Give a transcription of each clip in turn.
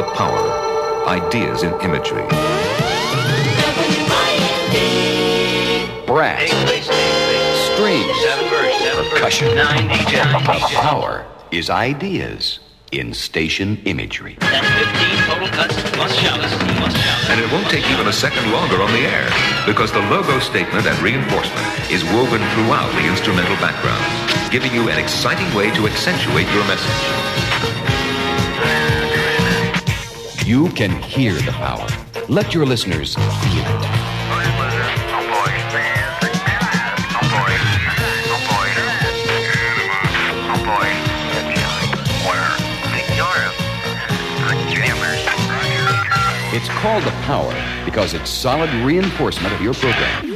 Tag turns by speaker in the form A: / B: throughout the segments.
A: The power. Ideas in imagery.
B: Brass. Strings. Percussion. Power is ideas in station imagery.
C: That's 15 total cuts. Must shout us. Must.
A: And it won't take even a second longer on the air because the logo statement and reinforcement is woven throughout the instrumental background, giving you an exciting way to accentuate your message.
B: You can hear the power. Let your listeners feel it. It's called the power because it's solid reinforcement of your program.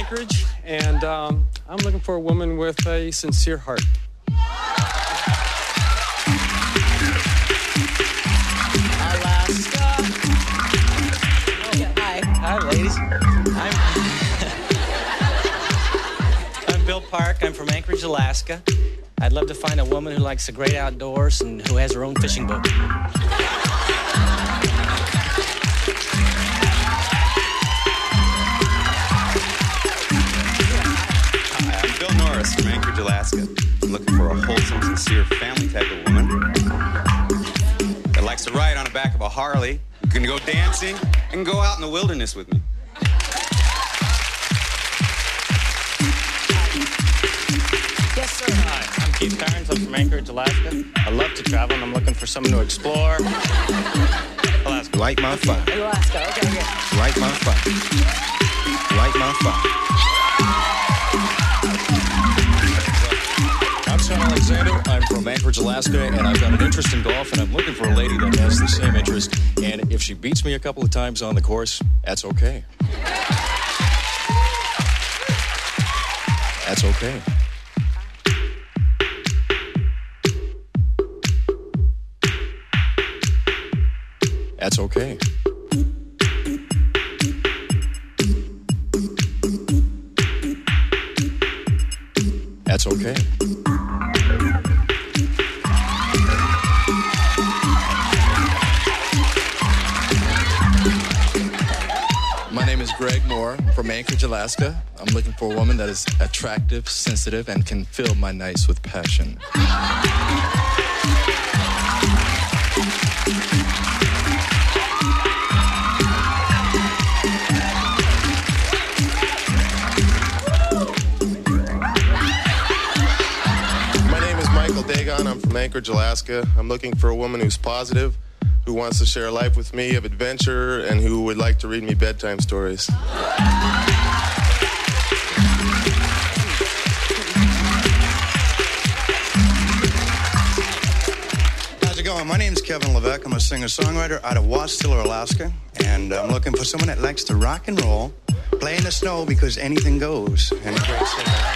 D: Anchorage, and um, I'm looking for a woman with a sincere heart.
E: Alaska. Hi. Hi, ladies. I'm, I'm Bill Park. I'm from Anchorage, Alaska. I'd love to find a woman who likes the great outdoors and who has her own fishing boat.
F: I'm from Anchorage, Alaska. I'm looking for a wholesome, sincere family type of woman that likes to ride on the back of a Harley, who can go dancing, and go out in the wilderness with me.
E: Yes, sir. Hi, I'm Keith Carnes. I'm from Anchorage, Alaska. I love to travel, and I'm looking for someone to explore. Alaska.
G: Light my fire.
E: Alaska. Okay, okay.
G: Light my fire. Light my fire.
H: Alexander. I'm from Anchorage, Alaska, and I've got an interest in golf, and I'm looking for a lady that has the same interest. And if she beats me a couple of times on the course, that's okay. That's okay. That's okay. That's okay.
I: Greg Moore from Anchorage, Alaska. I'm looking for a woman that is attractive, sensitive, and can fill my nights with passion.
G: My name is Michael Dagon. I'm from Anchorage, Alaska. I'm looking for a woman who's positive, who wants to share a life with me of adventure, and who would like to read me bedtime stories.
F: How's it going? My name's Kevin Levesque. I'm a singer-songwriter out of Wasilla, Alaska, and I'm looking for someone that likes to rock and roll, play in the snow because anything goes. And a great singer.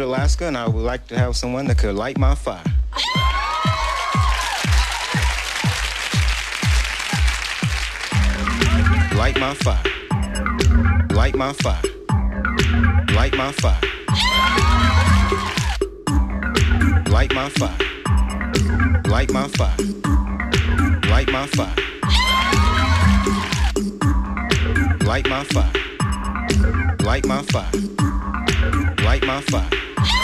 J: Anchorage, Alaska, and I would like to have someone that could light my fire. Light my fire. Light my fire. Light my fire. Light my fire. Light my fire. Light my fire. Light my fire. Light my fire. Light my fire.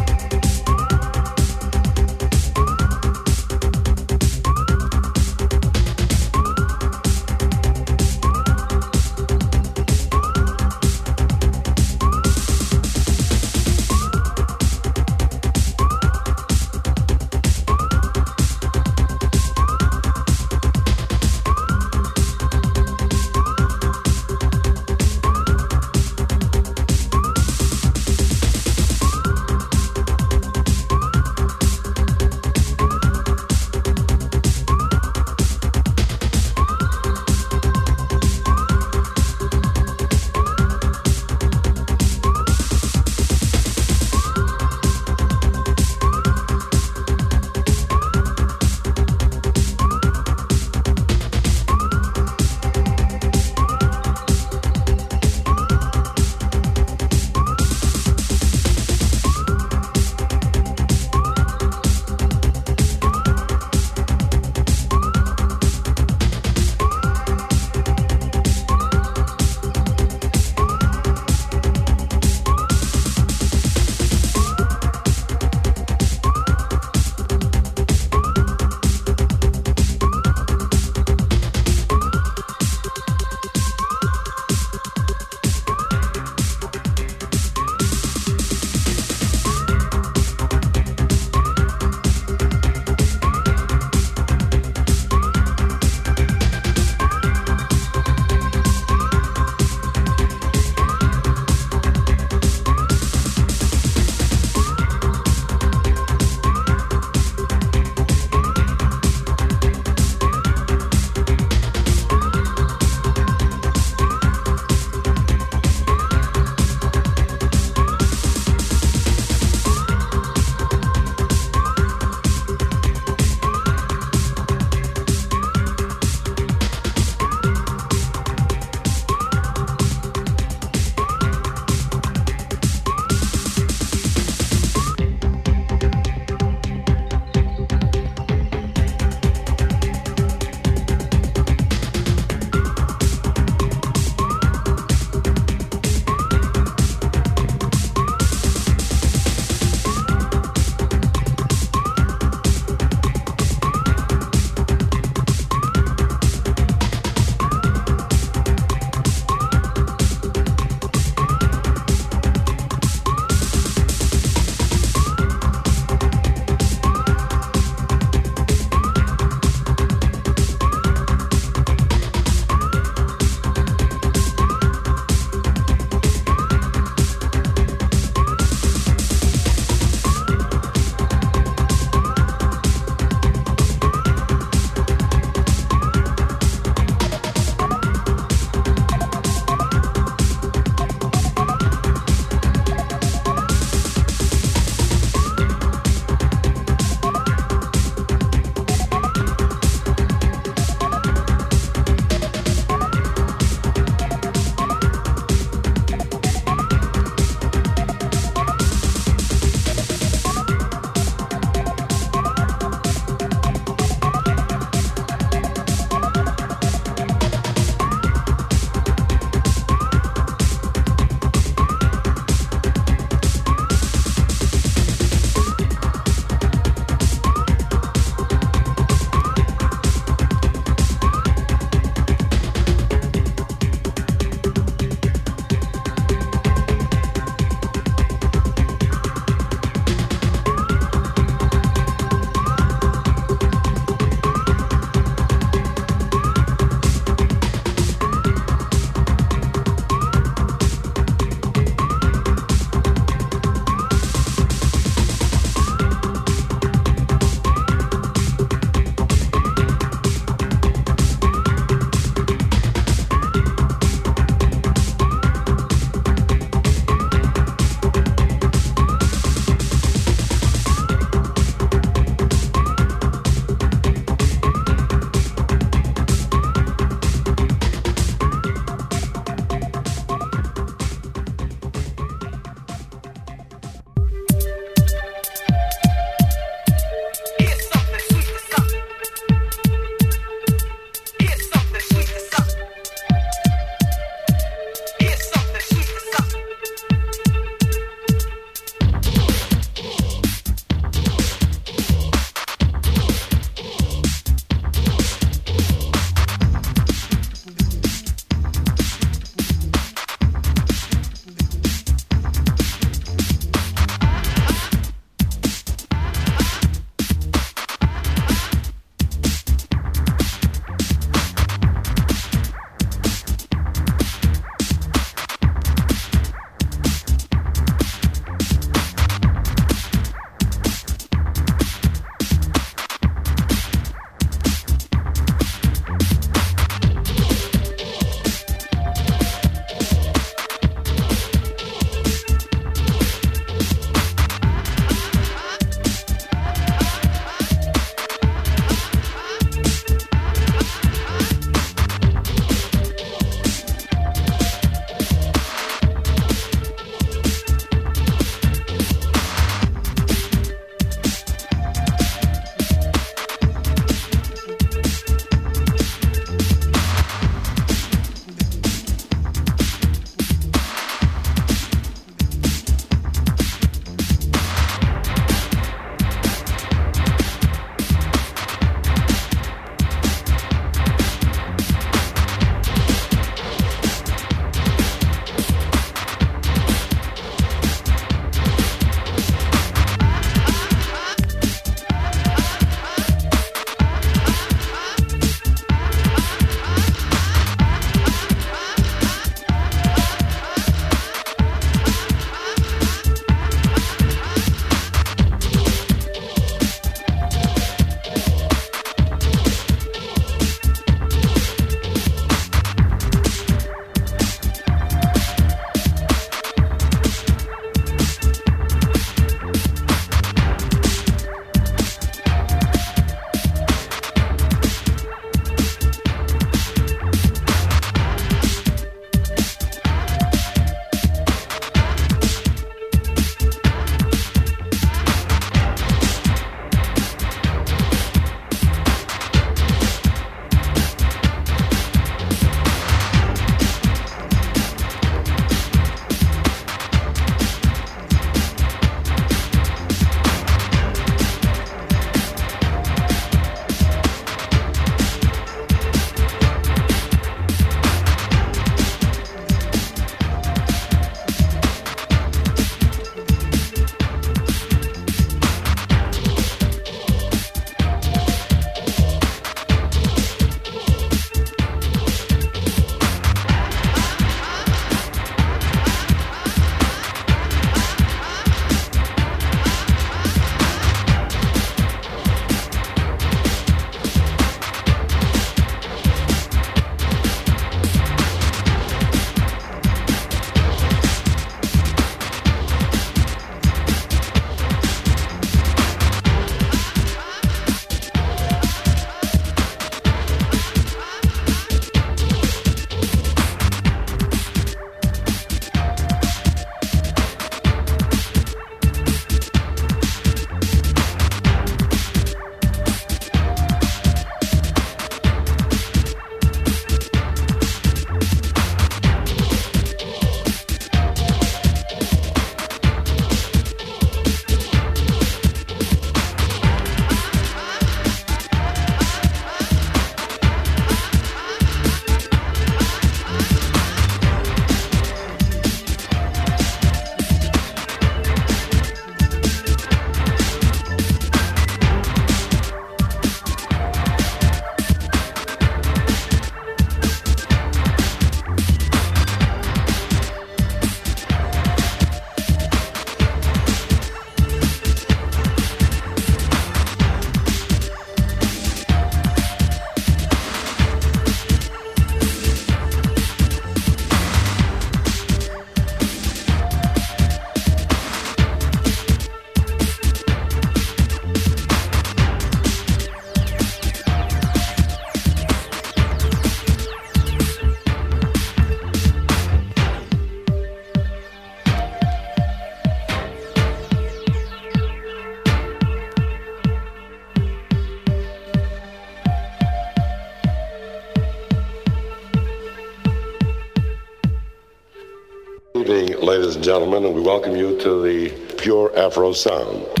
K: Gentlemen, and we welcome you to the Pure Afro Sound.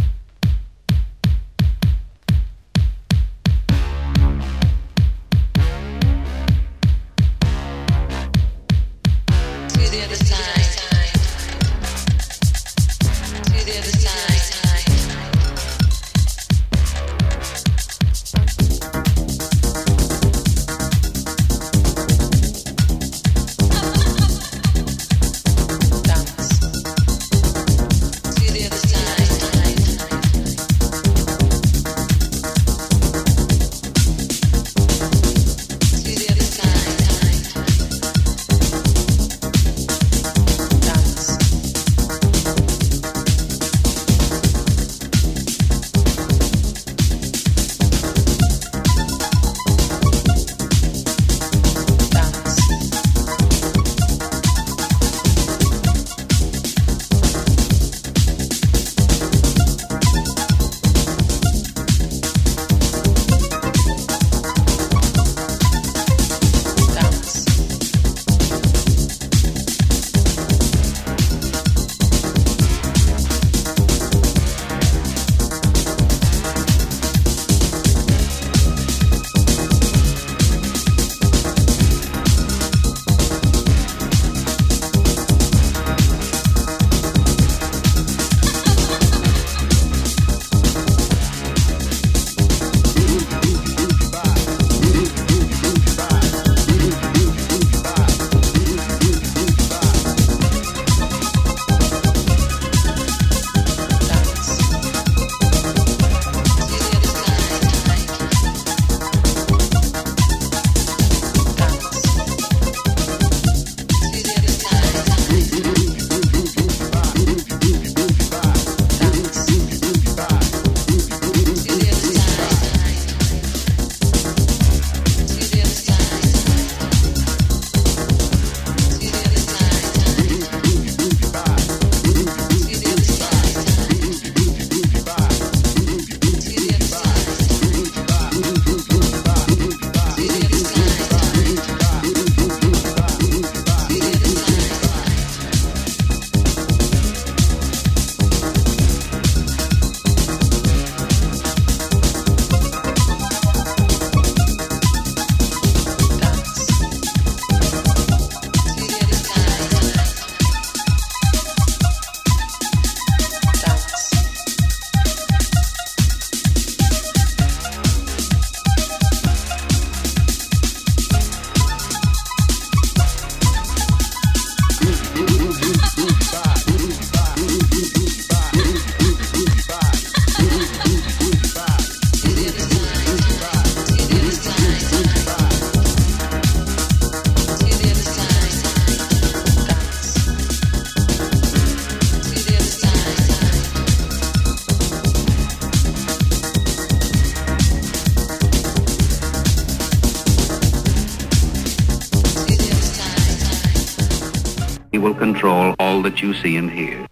L: You see and hear.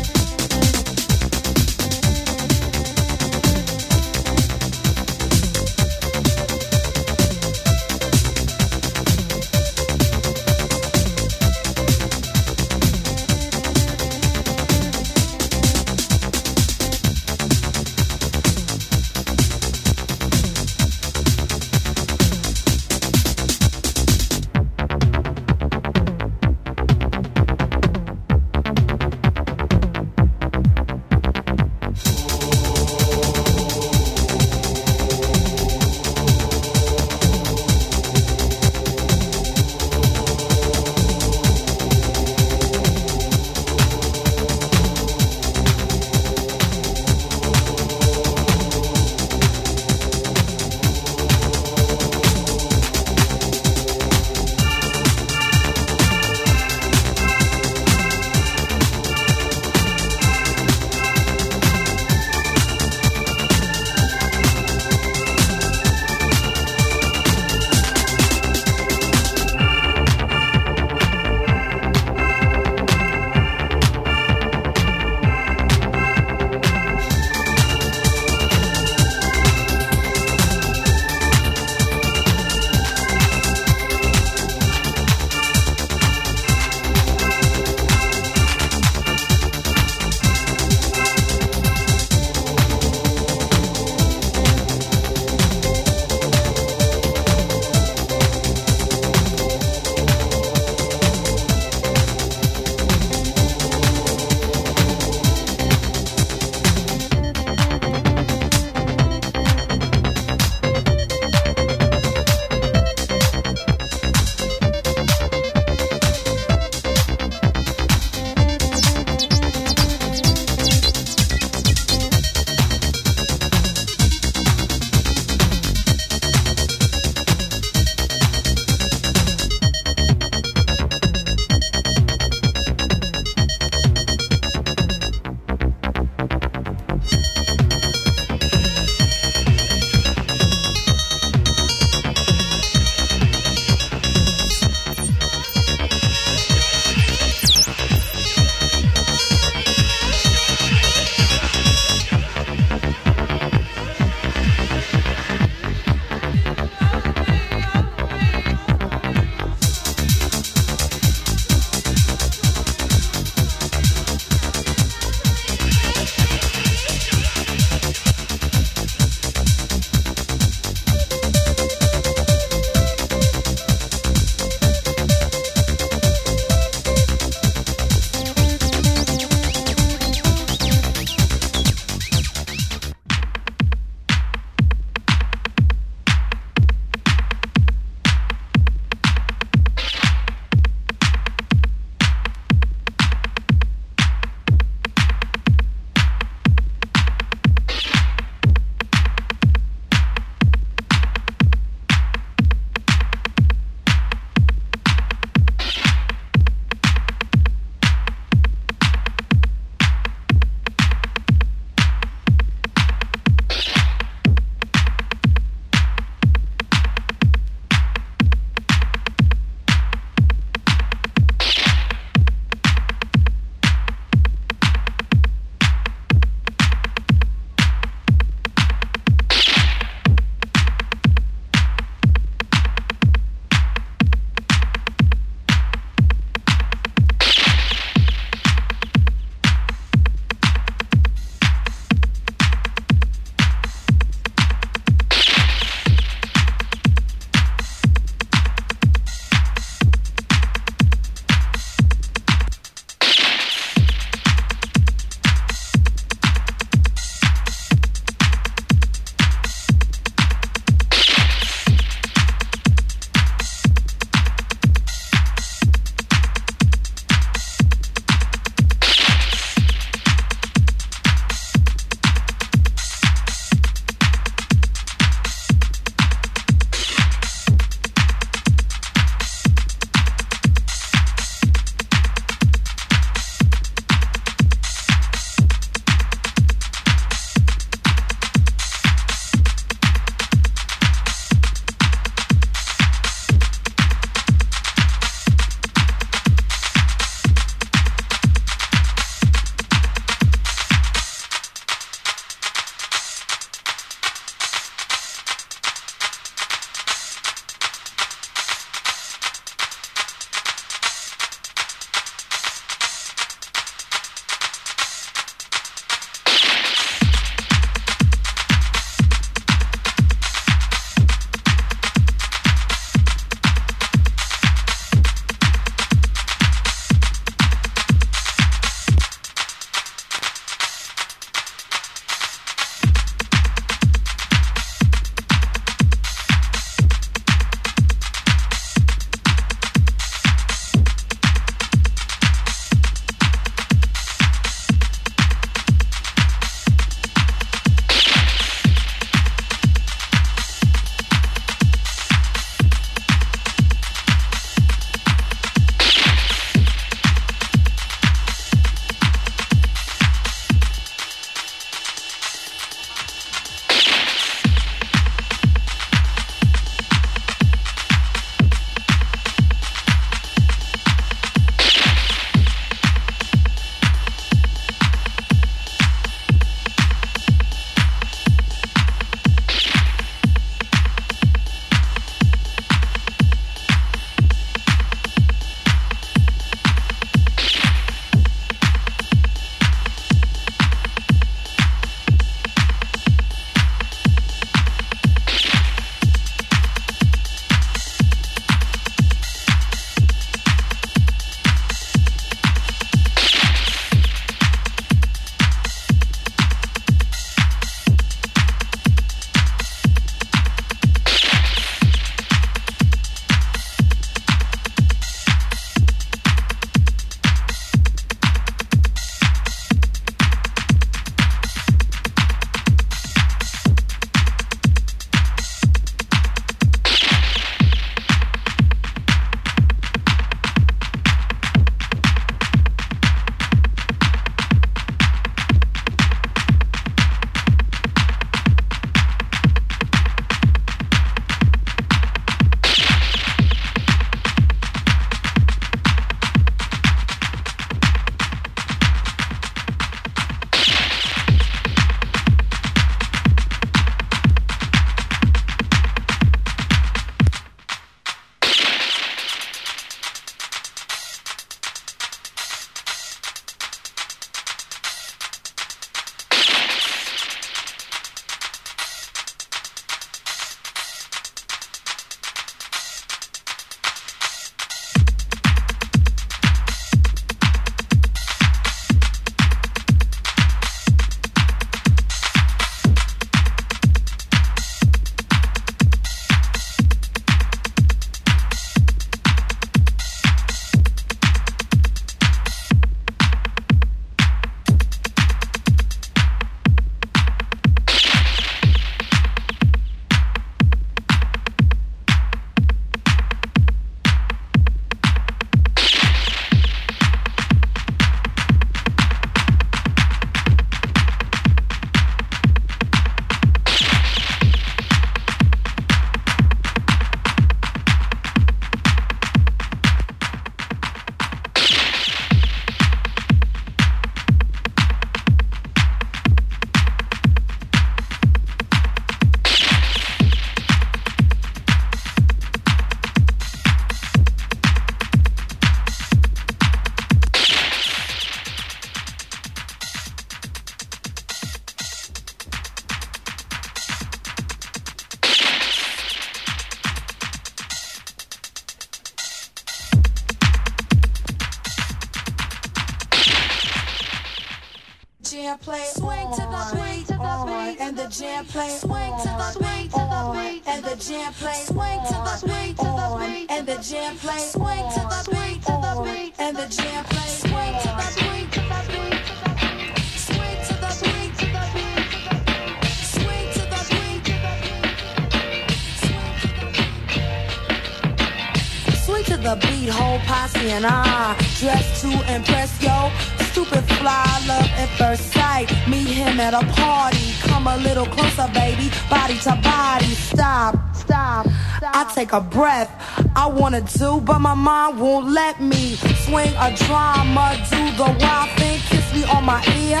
M: Take a breath. I wanna do, but my mind won't let me. Swing a drama, do the wild thing. Kiss me on my ear.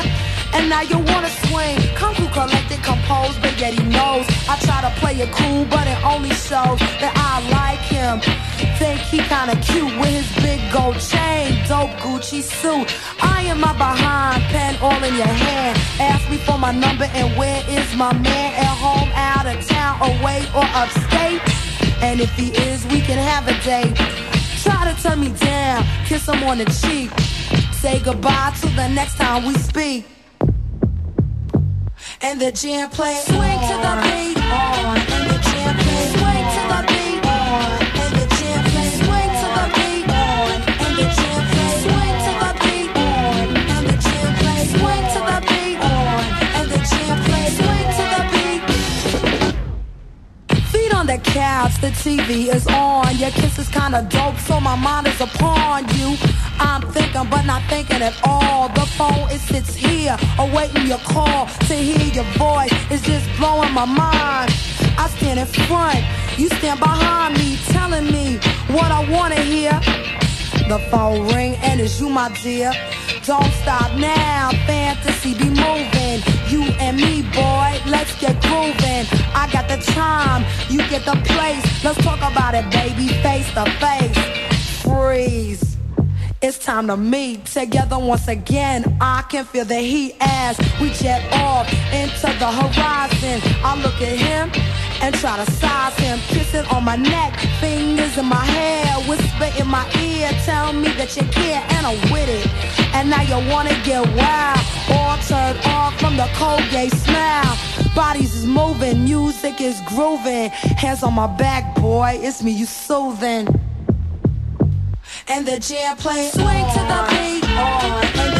M: And now you wanna swing. Come cool, collected, composed, but yet he knows. I try to play it cool, but it only shows that I like him. Think he kinda cute with his big gold chain, dope Gucci suit. I am my behind, pen all in your hand. Ask me for my number and where is my man? At home, out of town, away or upstate. And if he is, we can have a date. Try to turn me down, kiss him on the cheek. Say goodbye till the next time we speak and the jam play. Swing to the beat, on, and the jam play. Swing to the beat, on, and the jam play. Swing to the beat, on, and the jam play. Swing to the beat, on, and the jam play. Swing to the beat, on, and the jam play. Swing to the beat. Feet on the couch, the TV is on. Your kiss is kinda dope, so my mind is upon you. I'm thinking, but not thinking at all. The phone, it sits here, awaiting your call. To hear your voice is just blowing my mind. I stand in front, you stand behind me, telling me what I wanna hear. The phone ring, and it's you, my dear. Don't stop now, fantasy be moving. You and me, boy, let's get grooving. I got the time, you get the place. Let's talk about it, baby, face to face. Freeze. It's time to meet together once again. I can feel the heat as we jet off into the horizon. I look at him and try to size him. Kissing on my neck, fingers in my hair, whisper in my ear. Tell me that you care and I'm with it. And now you wanna get wild, all turned off from the Colgate smile. Bodies is moving, music is grooving. Hands on my back, boy, it's me you soothing and the jam play. Swing to the beat, on,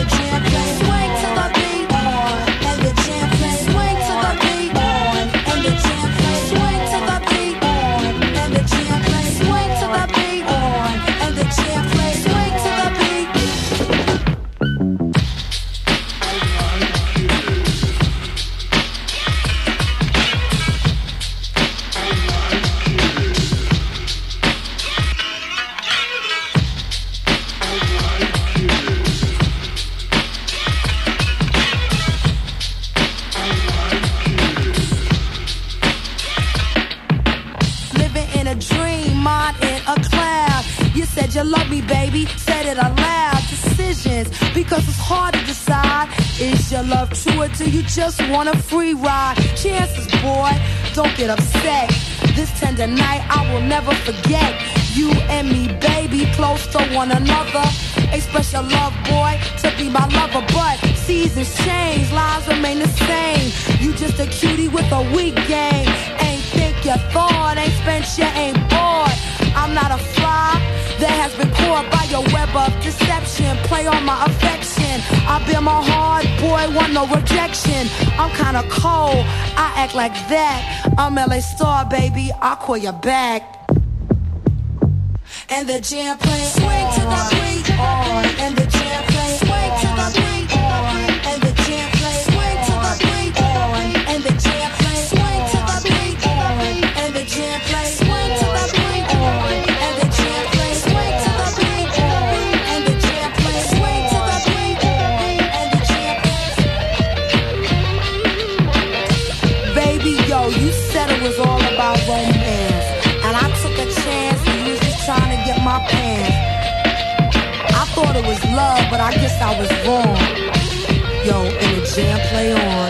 M: because it's hard to decide. Is your love true or do you just want a free ride? Chances, boy, don't get upset. This tender night I will never forget. You and me, baby, close to one another. Express your love, boy, to be my lover. But seasons change, lives remain the same. You just a cutie with a weak game. Ain't think you thought, ain't spent, you ain't bored. I'm not a fly that has been caught by your web of deception. Play on my affection. I been my heart, boy, want no rejection. I'm kinda cold, I act like that. I'm LA Star, baby, I'll call you back. And the jam play, swing to the beat, on, and the it was love, but I guess I was wrong. Yo, and the jam play on.